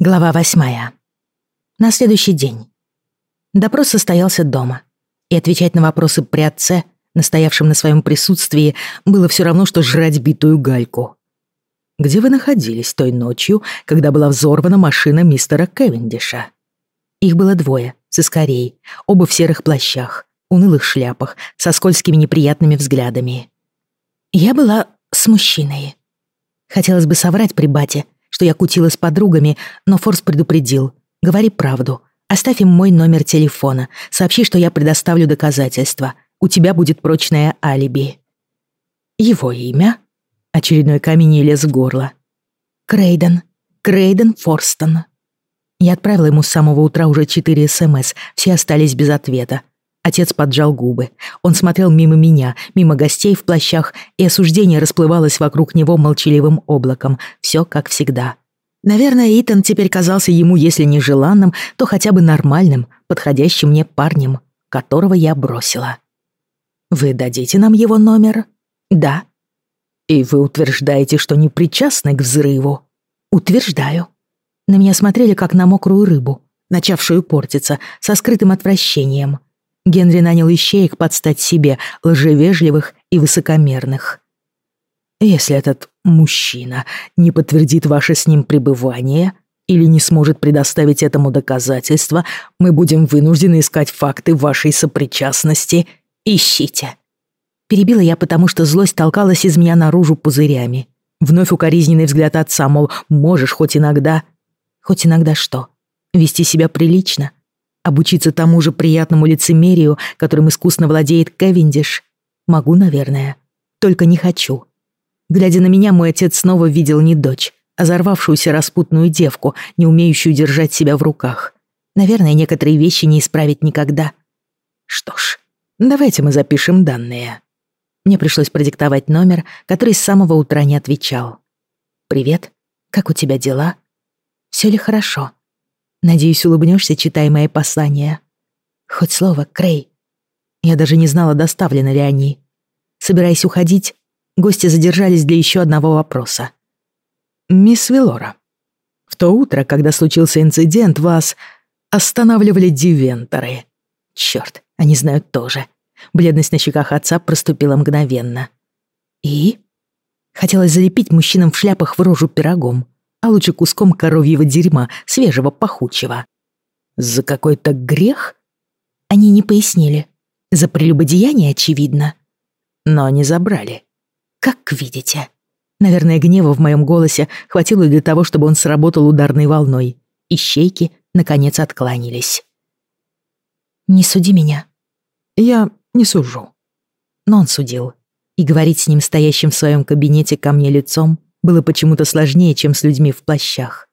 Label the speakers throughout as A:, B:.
A: Глава восьмая. На следующий день. Допрос состоялся дома. И отвечать на вопросы при отце, настоявшем на своем присутствии, было все равно, что жрать битую гальку. «Где вы находились той ночью, когда была взорвана машина мистера Кевиндиша?» Их было двое, с искорей, оба в серых плащах, унылых шляпах, со скользкими неприятными взглядами. Я была с мужчиной. Хотелось бы соврать при бате, что я кутила с подругами, но Форс предупредил. «Говори правду. Оставь им мой номер телефона. Сообщи, что я предоставлю доказательства. У тебя будет прочное алиби». «Его имя?» Очередной камень лез в горло. «Крейден. Крейден Форстон». Я отправила ему с самого утра уже четыре СМС, все остались без ответа. Отец поджал губы. Он смотрел мимо меня, мимо гостей в плащах, и осуждение расплывалось вокруг него молчаливым облаком. Все как всегда. Наверное, Итан теперь казался ему, если не желанным, то хотя бы нормальным, подходящим мне парнем, которого я бросила. «Вы дадите нам его номер?» «Да». «И вы утверждаете, что не причастны к взрыву?» «Утверждаю». На меня смотрели, как на мокрую рыбу, начавшую портиться, со скрытым отвращением. Генри нанял ищеек подстать себе, лжевежливых и высокомерных. «Если этот мужчина не подтвердит ваше с ним пребывание или не сможет предоставить этому доказательства, мы будем вынуждены искать факты вашей сопричастности. Ищите». Перебила я, потому что злость толкалась из меня наружу пузырями. Вновь укоризненный взгляд отца, мол, можешь хоть иногда... Хоть иногда что? Вести себя прилично? Обучиться тому же приятному лицемерию, которым искусно владеет Кевиндиш? Могу, наверное. Только не хочу. Глядя на меня, мой отец снова видел не дочь, а взорвавшуюся распутную девку, не умеющую держать себя в руках. Наверное, некоторые вещи не исправить никогда. Что ж, давайте мы запишем данные. Мне пришлось продиктовать номер, который с самого утра не отвечал. «Привет. Как у тебя дела? Все ли хорошо?» Надеюсь, улыбнешься, читая мои послания. Хоть слово, Крей. Я даже не знала, доставлены ли они. Собираясь уходить, гости задержались для еще одного вопроса. «Мисс Велора, в то утро, когда случился инцидент, вас останавливали дивенторы. Черт, они знают тоже. Бледность на щеках отца проступила мгновенно. И? Хотелось залепить мужчинам в шляпах в рожу пирогом а лучше куском коровьего дерьма, свежего, пахучего. За какой-то грех? Они не пояснили. За прелюбодеяние, очевидно. Но они забрали. Как видите. Наверное, гнева в моем голосе хватило для того, чтобы он сработал ударной волной. Ищейки, наконец, откланялись. «Не суди меня». «Я не сужу». Но он судил. И говорить с ним, стоящим в своем кабинете ко мне лицом, было почему-то сложнее, чем с людьми в плащах.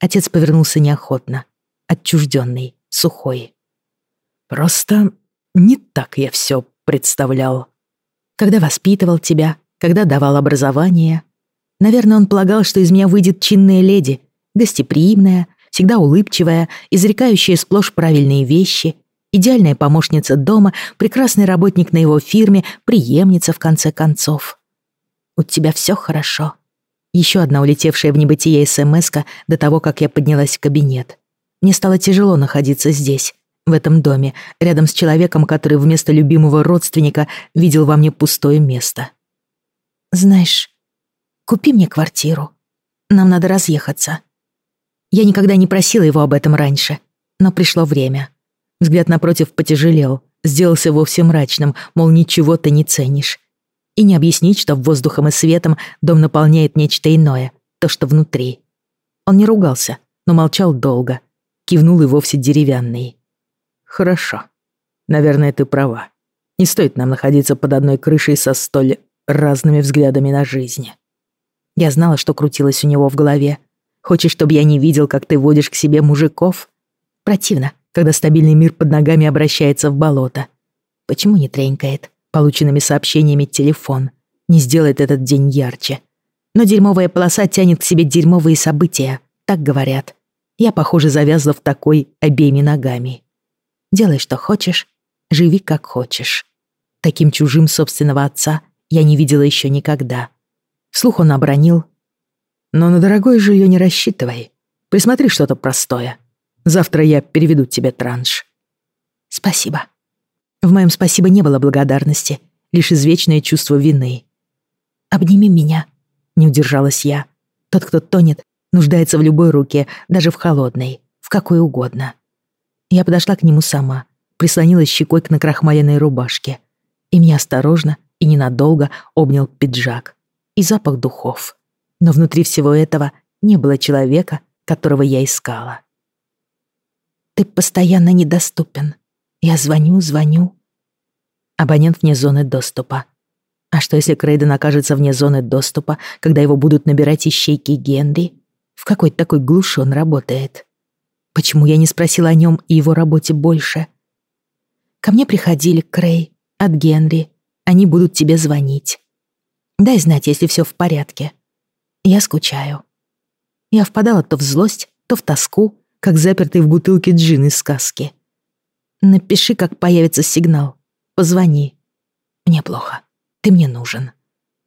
A: Отец повернулся неохотно, отчужденный, сухой. «Просто не так я все представлял. Когда воспитывал тебя, когда давал образование, наверное, он полагал, что из меня выйдет чинная леди, гостеприимная, всегда улыбчивая, изрекающая сплошь правильные вещи, идеальная помощница дома, прекрасный работник на его фирме, преемница, в конце концов. У тебя все хорошо. Еще одна улетевшая в небытие смс до того, как я поднялась в кабинет. Мне стало тяжело находиться здесь, в этом доме, рядом с человеком, который вместо любимого родственника видел во мне пустое место. «Знаешь, купи мне квартиру. Нам надо разъехаться». Я никогда не просила его об этом раньше, но пришло время. Взгляд напротив потяжелел, сделался вовсе мрачным, мол, ничего ты не ценишь и не объяснить, что воздухом и светом дом наполняет нечто иное, то, что внутри. Он не ругался, но молчал долго, кивнул и вовсе деревянный. «Хорошо. Наверное, ты права. Не стоит нам находиться под одной крышей со столь разными взглядами на жизнь». Я знала, что крутилось у него в голове. «Хочешь, чтобы я не видел, как ты водишь к себе мужиков?» Противно, когда стабильный мир под ногами обращается в болото. Почему не тренькает? Полученными сообщениями телефон не сделает этот день ярче. Но дерьмовая полоса тянет к себе дерьмовые события, так говорят. Я, похоже, завязла в такой обеими ногами. Делай, что хочешь, живи, как хочешь. Таким чужим собственного отца я не видела еще никогда. Вслух он обронил. Но на дорогое жилье не рассчитывай. Присмотри что-то простое. Завтра я переведу тебе транш».
B: «Спасибо».
A: В моем спасибо не было благодарности, лишь извечное чувство вины.
B: «Обними меня», — не удержалась я. «Тот, кто тонет, нуждается в любой руке, даже в холодной, в какой угодно». Я подошла к нему сама, прислонилась щекой к накрахмаленной рубашке, и меня осторожно и ненадолго обнял пиджак и запах духов. Но внутри всего этого не было человека, которого я искала. «Ты постоянно недоступен. Я звоню, звоню».
A: Абонент вне зоны доступа. А что, если Крейден окажется вне зоны доступа, когда его будут набирать ищейки Генри? В какой такой глуши он работает? Почему я не спросила о нем и его работе больше?
B: Ко мне приходили Крей от Генри. Они будут тебе звонить. Дай знать, если все в порядке. Я скучаю. Я впадала то в злость, то в тоску, как запертый в бутылке джин из сказки. Напиши, как появится сигнал. Позвони. Мне плохо. Ты мне нужен.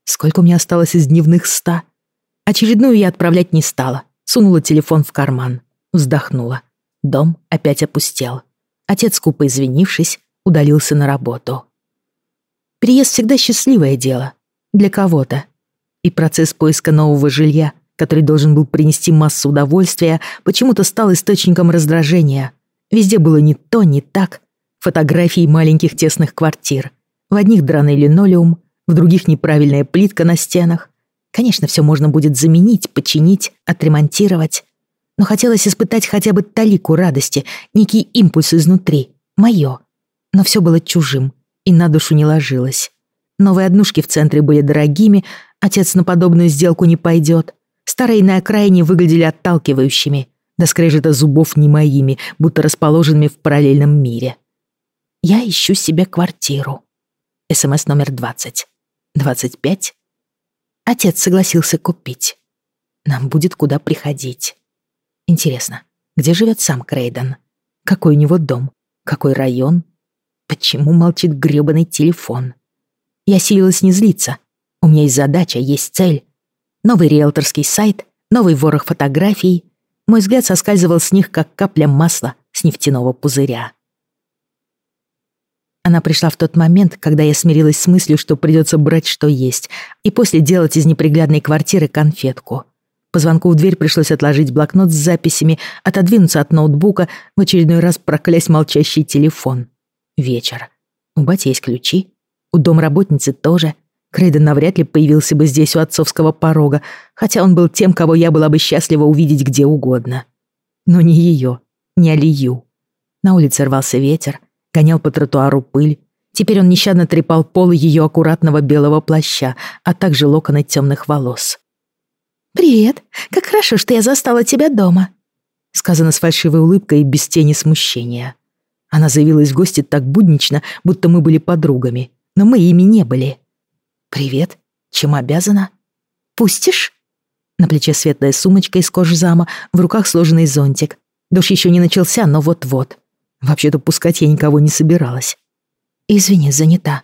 A: Сколько у меня осталось из дневных ста? Очередную я отправлять не стала. Сунула телефон в карман. Вздохнула. Дом опять опустел. Отец, скупо извинившись, удалился на работу. Переезд всегда счастливое дело. Для кого-то. И процесс поиска нового жилья, который должен был принести массу удовольствия, почему-то стал источником раздражения. Везде было не то, не так. Фотографии маленьких тесных квартир. В одних драный линолеум, в других неправильная плитка на стенах. Конечно, все можно будет заменить, починить, отремонтировать. Но хотелось испытать хотя бы талику радости, некий импульс изнутри, мое. Но все было чужим, и на душу не ложилось. Новые однушки в центре были дорогими, отец на подобную сделку не пойдет. Старые на окраине выглядели отталкивающими, до скрежета зубов не моими, будто расположенными в параллельном мире. Я ищу себе квартиру. СМС номер 20. 25. Отец согласился купить. Нам будет куда приходить. Интересно, где живет сам Крейден? Какой у него дом? Какой район? Почему молчит грёбаный телефон? Я силилась не злиться. У меня есть задача, есть цель. Новый риэлторский сайт, новый ворох фотографий. Мой взгляд соскальзывал с них, как капля масла с нефтяного пузыря. Она пришла в тот момент, когда я смирилась с мыслью, что придется брать, что есть, и после делать из неприглядной квартиры конфетку. По звонку в дверь пришлось отложить блокнот с записями, отодвинуться от ноутбука, в очередной раз проклясть молчащий телефон. Вечер. У бати есть ключи. У домработницы тоже. Крейден навряд ли появился бы здесь у отцовского порога, хотя он был тем, кого я была бы счастлива увидеть где угодно. Но не ее, не Алию. На улице рвался ветер, гонял по тротуару пыль. Теперь он нещадно трепал полы ее аккуратного белого плаща, а также локоны темных волос.
B: «Привет, как хорошо, что я застала тебя дома», сказано с фальшивой улыбкой и без тени смущения.
A: Она заявилась в гости так буднично, будто мы были подругами, но мы ими не были. «Привет. Чем обязана?»
B: «Пустишь?»
A: На плече светлая сумочка из кожзама, в руках сложенный зонтик. Дождь еще не начался, но вот-вот. Вообще-то пускать я никого не собиралась.
B: «Извини, занята».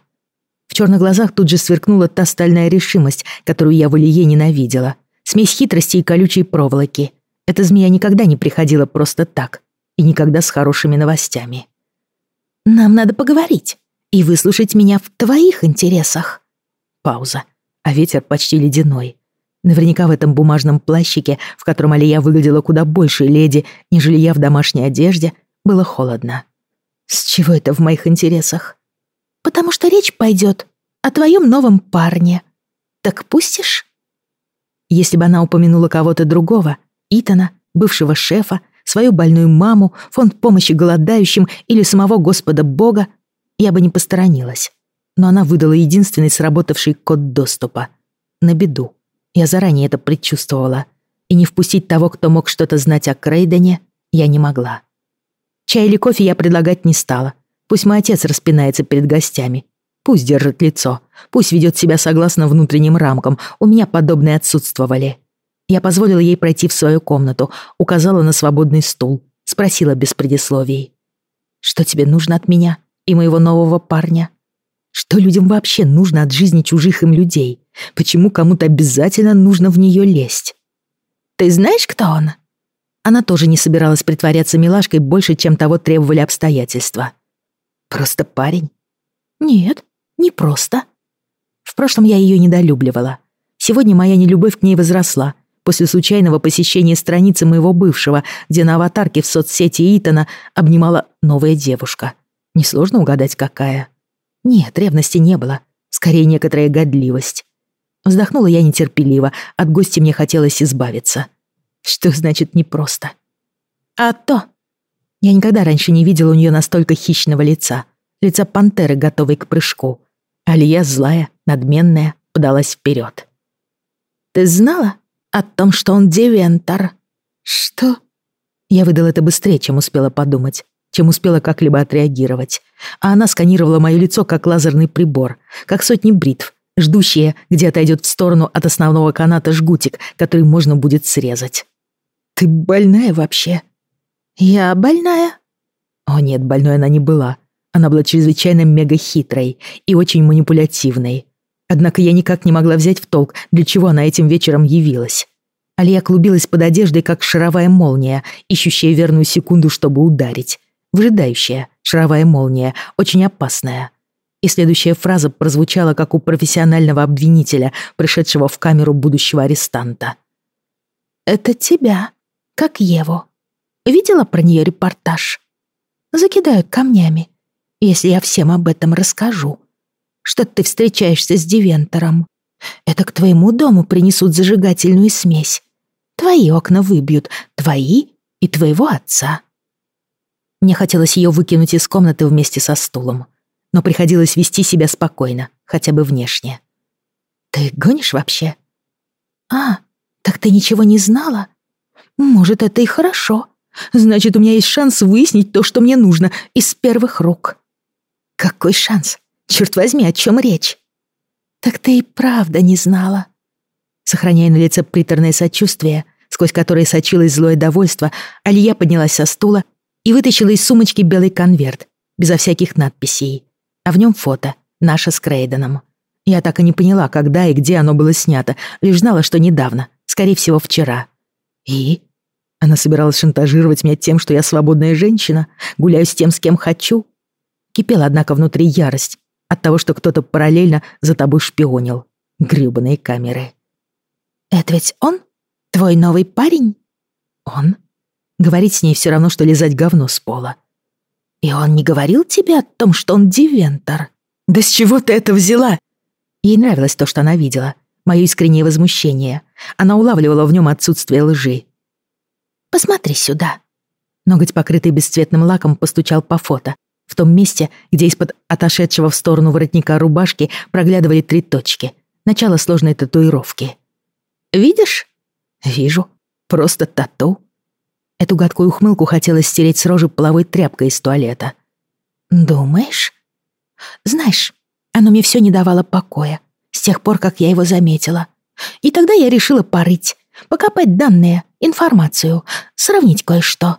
A: В черных глазах тут же сверкнула та стальная решимость, которую я в Илье ненавидела. Смесь хитрости и колючей проволоки. Эта змея никогда не приходила просто так. И никогда с хорошими новостями.
B: Нам надо поговорить и выслушать меня в твоих интересах.
A: Пауза. А ветер почти ледяной. Наверняка в этом бумажном плащике, в котором Алия выглядела куда больше леди, нежели я в домашней одежде, было холодно.
B: С чего это в моих интересах? Потому что речь пойдет о твоем новом парне. Так пустишь?
A: Если бы она упомянула кого-то другого, Итана, бывшего шефа, свою больную маму, фонд помощи голодающим или самого Господа Бога, я бы не посторонилась. Но она выдала единственный сработавший код доступа. На беду. Я заранее это предчувствовала. И не впустить того, кто мог что-то знать о Крейдене, я не могла. Чай или кофе я предлагать не стала. Пусть мой отец распинается перед гостями. Пусть держит лицо. Пусть ведет себя согласно внутренним рамкам. У меня подобные отсутствовали. Я позволила ей пройти в свою комнату, указала на свободный стул, спросила без предисловий. «Что тебе нужно от меня и моего нового парня? Что людям вообще нужно от жизни чужих им людей? Почему кому-то обязательно нужно в нее лезть?»
B: «Ты знаешь, кто он?»
A: Она тоже не собиралась притворяться милашкой больше, чем того требовали обстоятельства. Просто парень? Нет, не просто. В прошлом я ее недолюбливала. Сегодня моя нелюбовь к ней возросла после случайного посещения страницы моего бывшего, где на аватарке в соцсети Итана обнимала новая девушка. Несложно угадать, какая. Нет, ревности не было. Скорее, некоторая годливость. Вздохнула я нетерпеливо, от гости мне хотелось избавиться. Что значит непросто? А то. Я никогда раньше не видела у нее настолько хищного лица. Лица пантеры, готовой к прыжку. Алия злая, надменная, подалась вперед. «Ты знала о том, что он девентор?» «Что?» Я выдала это быстрее, чем успела подумать, чем успела как-либо отреагировать. А она сканировала мое лицо, как лазерный прибор, как сотни бритв, ждущие, где отойдет в сторону от основного каната жгутик, который можно будет срезать. «Ты больная вообще?» «Я больная?» О нет, больной она не была. Она была чрезвычайно мега-хитрой и очень манипулятивной. Однако я никак не могла взять в толк, для чего она этим вечером явилась. Алия клубилась под одеждой, как шаровая молния, ищущая верную секунду, чтобы ударить. Выжидающая шаровая молния, очень опасная. И следующая фраза прозвучала, как у профессионального обвинителя, пришедшего в камеру будущего арестанта. «Это тебя, как Еву. Видела про нее репортаж? Закидают камнями, если я всем об этом расскажу. Что ты встречаешься с Девентором. Это к твоему дому принесут зажигательную смесь. Твои окна выбьют, твои и твоего отца. Мне хотелось ее выкинуть из комнаты вместе со стулом, но приходилось вести себя спокойно, хотя бы внешне. «Ты гонишь вообще?» «А, так ты ничего не знала? Может, это и хорошо. Значит, у меня есть шанс выяснить то, что мне нужно, из первых рук». «Какой шанс? Черт возьми, о чем речь?» «Так ты и правда не знала». Сохраняя на лице приторное сочувствие, сквозь которое сочилось злое довольство, Алия поднялась со стула и вытащила из сумочки белый конверт, безо всяких надписей. А в нем фото, наше с Крейденом. Я так и не поняла, когда и где оно было снято, лишь знала, что недавно, скорее всего, вчера. И? Она собиралась шантажировать меня тем, что я свободная женщина, гуляю с тем, с кем хочу. Кипела, однако, внутри ярость от того, что кто-то параллельно за тобой шпионил. Грёбаные камеры. «Это ведь он? Твой новый парень?» «Он?» Говорить с ней все равно, что лизать говно с пола. «И он не говорил тебе о том, что он дивентор?» «Да с чего ты это взяла?» Ей нравилось то, что она видела. Мое искреннее возмущение. Она улавливала в нем отсутствие лжи. «Посмотри сюда». Ноготь, покрытый бесцветным лаком, постучал по фото. В том месте, где из-под отошедшего в сторону воротника рубашки проглядывали три точки. Начало сложной татуировки. «Видишь?» «Вижу. Просто тату». Эту гадкую ухмылку хотелось стереть с рожи половой тряпкой из туалета. «Думаешь?» «Знаешь, оно мне все не давало покоя с тех пор, как я его заметила. И тогда я решила порыть, покопать данные, информацию, сравнить кое-что.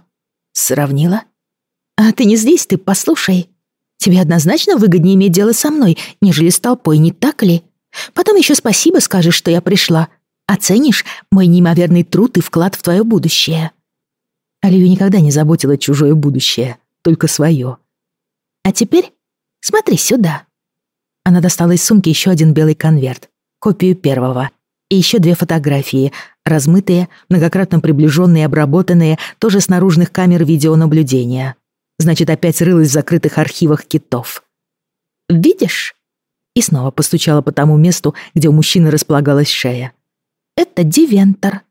A: Сравнила? А ты не здесь, ты послушай. Тебе однозначно выгоднее иметь дело со мной, нежели с толпой, не так ли? Потом еще спасибо скажешь, что я пришла. Оценишь мой неимоверный труд и вклад в твое будущее. Оливию никогда не заботило чужое будущее, только свое. А теперь смотри сюда. Она достала из сумки еще один белый конверт, копию первого, и еще две фотографии, размытые, многократно приближенные и обработанные, тоже с наружных камер видеонаблюдения. Значит, опять рылась в закрытых архивах китов. «Видишь?» И снова постучала по тому месту, где у мужчины располагалась шея. «Это Дивентор.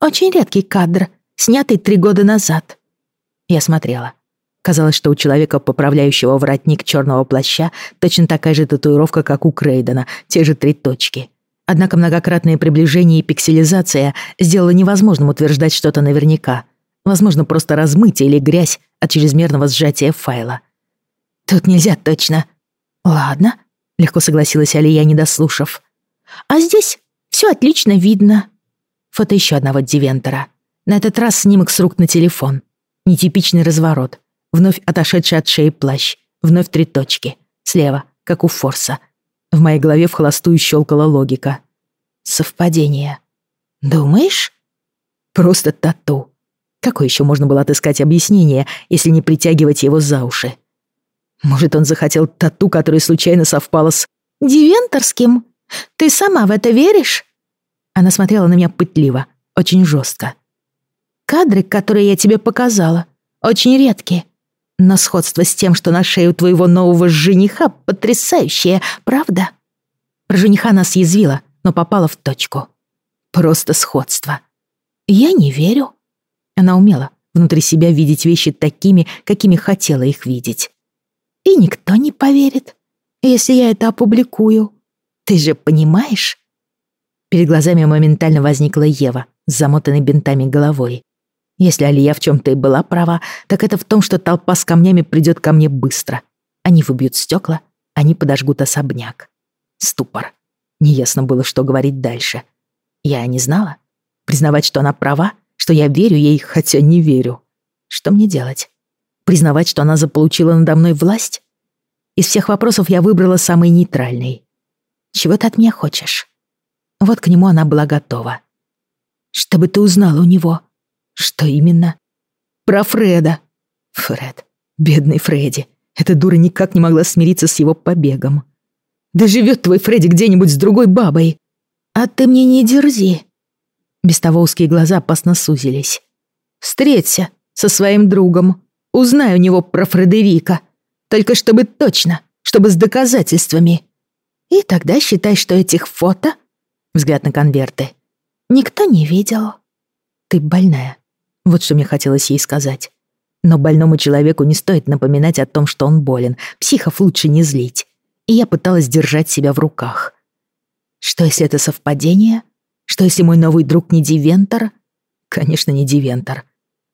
A: Очень редкий кадр, снятый три года назад». Я смотрела. Казалось, что у человека, поправляющего воротник черного плаща, точно такая же татуировка, как у Крейдена, те же три точки. Однако многократное приближение и пикселизация сделало невозможным утверждать что-то наверняка. Возможно, просто размытие или грязь от чрезмерного сжатия файла. «Тут нельзя точно». «Ладно», — легко согласилась Алия, не дослушав. «А здесь все отлично видно». Фото еще одного Дивентора. На этот раз снимок с рук на телефон. Нетипичный разворот. Вновь отошедший от шеи плащ. Вновь три точки. Слева, как у Форса. В моей голове в холостую щелкала логика. Совпадение. Думаешь? Просто тату. Какое еще можно было отыскать объяснение, если не притягивать его за уши? Может, он захотел тату, которая случайно совпала с...
B: «Дивенторским? Ты сама в это веришь?»
A: Она смотрела на меня пытливо, очень жестко.
B: «Кадры, которые я тебе показала, очень редкие. Но сходство с тем, что на шею твоего нового жениха, потрясающее, правда?»
A: Про жениха она съязвила, но попала в точку. Просто сходство.
B: «Я не верю».
A: Она умела внутри себя видеть вещи такими, какими хотела их видеть.
B: И никто не поверит, если я это опубликую. Ты же понимаешь?
A: Перед глазами моментально возникла Ева с замотанной бинтами головой. Если Алия в чем-то и была права, так это в том, что толпа с камнями придет ко мне быстро. Они выбьют стекла, они подожгут особняк. Ступор. Неясно было, что говорить дальше. Я не знала. Признавать, что она права, что я верю ей, хотя не верю. Что мне делать? Признавать, что она заполучила надо мной власть? Из всех вопросов я выбрала самый нейтральный. Чего ты от меня хочешь? Вот к нему она была готова. Чтобы ты узнала у него. Что именно? Про Фреда. Фред. Бедный Фредди. Эта дура никак не могла смириться с его побегом. Да живет твой Фредди где-нибудь с другой бабой.
B: А ты мне не дерзи.
A: Узкие глаза опасно сузились. «Встреться со своим другом. Узнай у него про Фредерика. Только чтобы точно, чтобы с доказательствами.
B: И тогда считай, что этих фото...»
A: Взгляд на конверты.
B: «Никто не видел».
A: «Ты больная». Вот что мне хотелось ей сказать. Но больному человеку не стоит напоминать о том, что он болен. Психов лучше не злить. И я пыталась держать себя в руках. Что если это совпадение? Что если мой новый друг не Дивентор? Конечно, не Дивентор.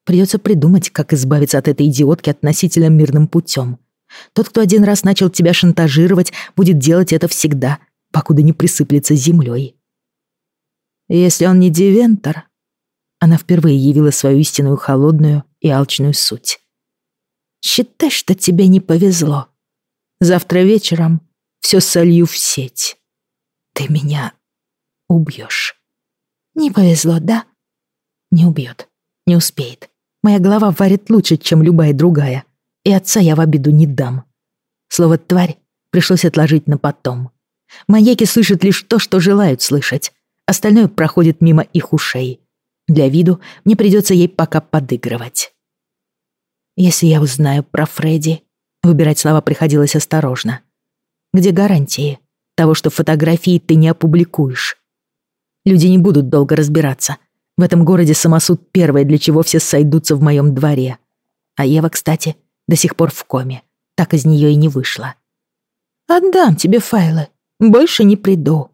A: Придется придумать, как избавиться от этой идиотки относительно мирным путем. Тот, кто один раз начал тебя шантажировать, будет делать это всегда, покуда не присыплется землей. Если он не Дивентор... Она впервые явила свою истинную холодную и алчную суть. Считай, что тебе не повезло. Завтра вечером все солью в сеть. Ты меня убьешь.
B: Не повезло, да?
A: Не убьет, не успеет. Моя голова варит лучше, чем любая другая. И отца я в обиду не дам. Слово «тварь» пришлось отложить на потом. Маньяки слышат лишь то, что желают слышать. Остальное проходит мимо их ушей. Для виду мне придется ей пока подыгрывать. Если я узнаю про Фредди, выбирать слова приходилось осторожно. Где гарантии того, что фотографии ты не опубликуешь? Люди не будут долго разбираться. В этом городе самосуд первое, для чего все сойдутся в моем дворе. А Ева, кстати, до сих пор в коме. Так из нее и не вышла.
B: «Отдам тебе файлы. Больше не приду».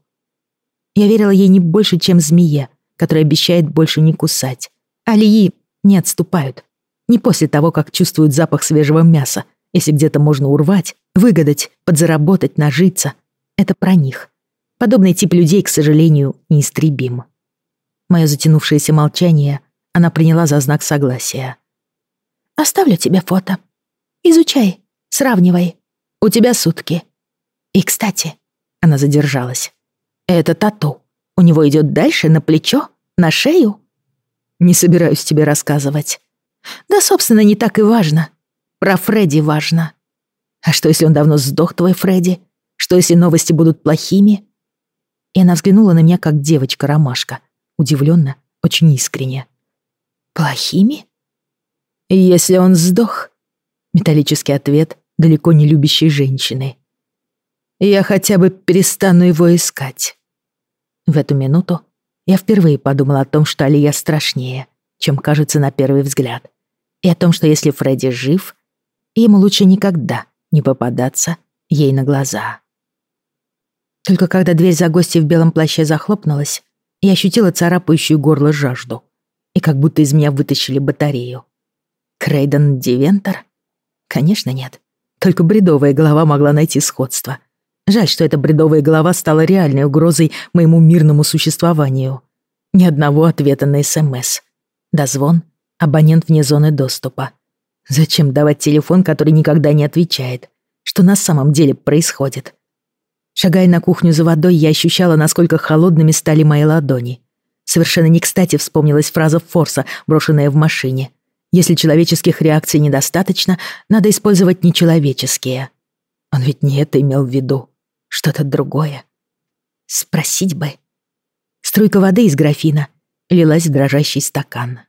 A: Я верила ей не больше, чем змее, которая обещает больше не кусать. Алии не отступают. Не после того, как чувствуют запах свежего мяса, если где-то можно урвать, выгадать, подзаработать, нажиться. Это про них. Подобный тип людей, к сожалению, неистребим. Мое затянувшееся молчание она приняла за знак согласия.
B: «Оставлю тебе фото. Изучай, сравнивай. У тебя сутки. И, кстати...»
A: Она задержалась. «Это тату. У него идет дальше, на плечо, на шею?» «Не собираюсь тебе рассказывать».
B: «Да, собственно, не так и важно. Про Фредди важно».
A: «А что, если он давно сдох, твой Фредди? Что, если новости будут плохими?» и она взглянула на меня, как девочка-ромашка, удивленно, очень искренне.
B: «Плохими?»
A: «Если он сдох?» Металлический ответ далеко не любящей женщины. «Я хотя бы перестану его искать». В эту минуту я впервые подумала о том, что Алия страшнее, чем кажется на первый взгляд, и о том, что если Фредди жив, ему лучше никогда не попадаться ей на глаза. Только когда дверь за гостей в белом плаще захлопнулась, я ощутила царапающую горло жажду. И как будто из меня вытащили батарею. Крейден Дивентор? Конечно, нет. Только бредовая голова могла найти сходство. Жаль, что эта бредовая голова стала реальной угрозой моему мирному существованию. Ни одного ответа на СМС. Дозвон, абонент вне зоны доступа. Зачем давать телефон, который никогда не отвечает? Что на самом деле происходит? Шагая на кухню за водой, я ощущала, насколько холодными стали мои ладони. Совершенно не кстати вспомнилась фраза Форса, брошенная в машине. Если человеческих реакций недостаточно, надо использовать нечеловеческие. Он ведь не это имел в виду. Что-то другое. Спросить бы. Струйка воды из графина лилась в дрожащий стакан.